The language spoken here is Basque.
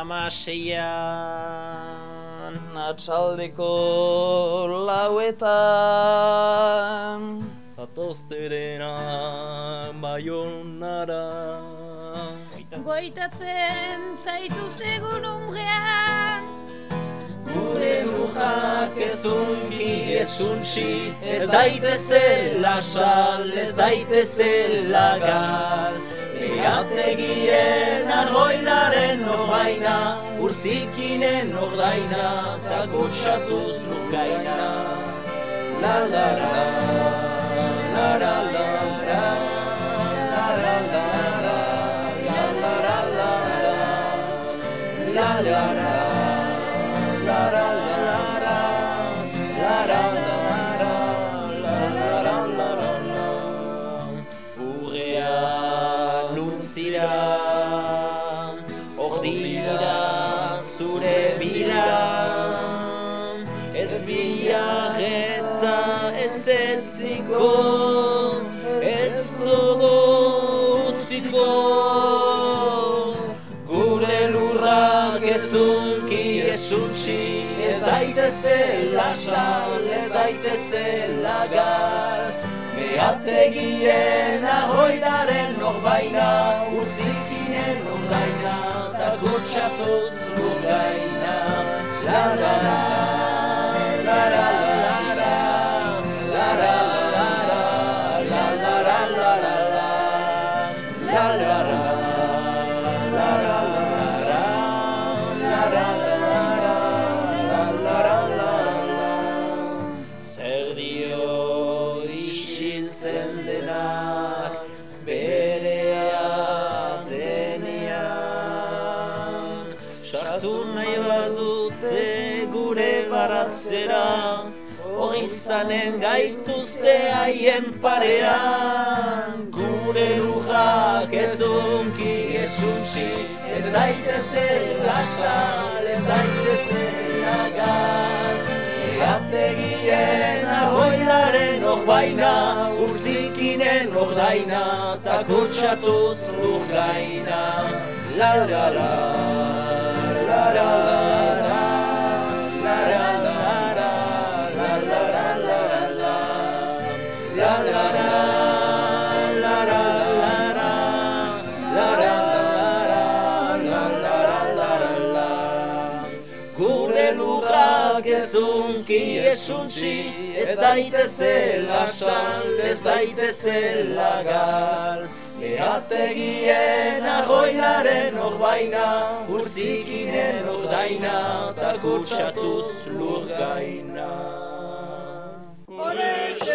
amaseian Atxaldeko lauetan. Zatozte dena baionara Goitatzen zaituztegun umbrean. Gure lujak ezunki ezuntzi Ez daitezela sal, ez daitezela gal. Beategien argoilaren norbaina Urzikinen ordaina Ta kutsatuz lukaina La la la La la la la La la la la La la la la La la la La Ordira zure bila Ez biarreta ez etziko Ez dugu utziko. Gure lurrak ezunki esuntzi Ez daitezela sal, ez daitezela gal. Beategien ahoidaren norbaina Ta kutsatuz Sartu nahi badute gure baratzera Hori zanen gaituzte haien parean. Gure lujak ezunki esuntzi Ez daitezela sal, ez daitezela gal. Eategien ahoilaren orbaina Urzikinen ordaina Ta kutsatuz lur gaina. La la La esuntzi Ez daitezela sal, ez daitezela gal Beategien argoilaren orbaina Urzikinen ordaina Ta kutsatuz lur gaina Ole!